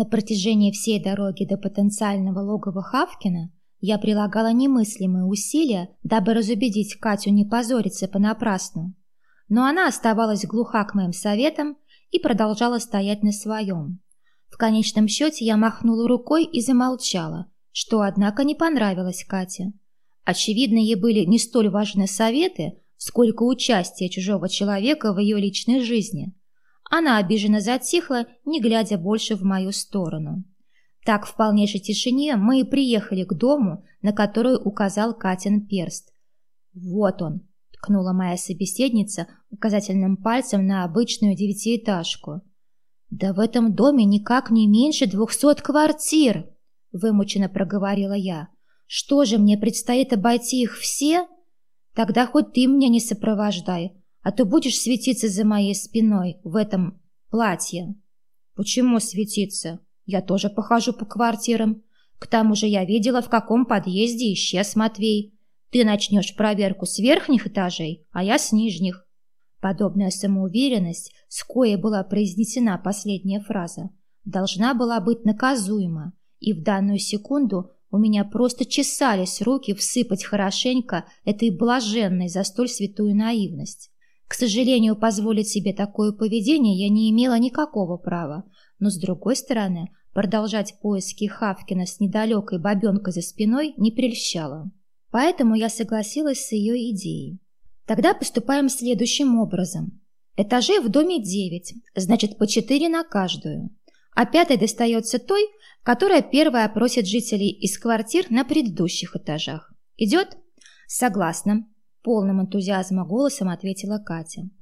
На протяжении всей дороги до потенциального логова Хавкина я прилагала немыслимые усилия, дабы разубедить Катю не позориться понапрасну. Но она оставалась глуха к моим советам и продолжала стоять на своем. В конечном счете я махнула рукой и замолчала, что, однако, не понравилось Кате. Очевидно, ей были не столь важны советы, сколько участие чужого человека в ее личной жизни. Она обиженно затихла, не глядя больше в мою сторону. Так в полнейшей тишине мы и приехали к дому, на который указал Катин перст. «Вот он», — ткнула моя собеседница указательным пальцем на обычную девятиэтажку. «Да в этом доме никак не меньше двухсот квартир», — вымученно проговорила я. «Что же, мне предстоит обойти их все? Тогда хоть ты меня не сопровождай, а то будешь светиться за моей спиной в этом платье». «Почему светиться?» Я тоже похожу по квартирам. К тому же я видела, в каком подъезде исчез Матвей. Ты начнешь проверку с верхних этажей, а я с нижних. Подобная самоуверенность, с коей была произнесена последняя фраза, должна была быть наказуема, и в данную секунду у меня просто чесались руки всыпать хорошенько этой блаженной за столь святую наивность. К сожалению, позволить себе такое поведение я не имела никакого права, но, с другой стороны, Продолжать поиски Хавкина с недалекой бабенкой за спиной не прельщало. Поэтому я согласилась с ее идеей. Тогда поступаем следующим образом. Этажей в доме девять, значит, по четыре на каждую. А пятой достается той, которая первая опросит жителей из квартир на предыдущих этажах. Идет? Согласна. Полным энтузиазма голосом ответила Катя.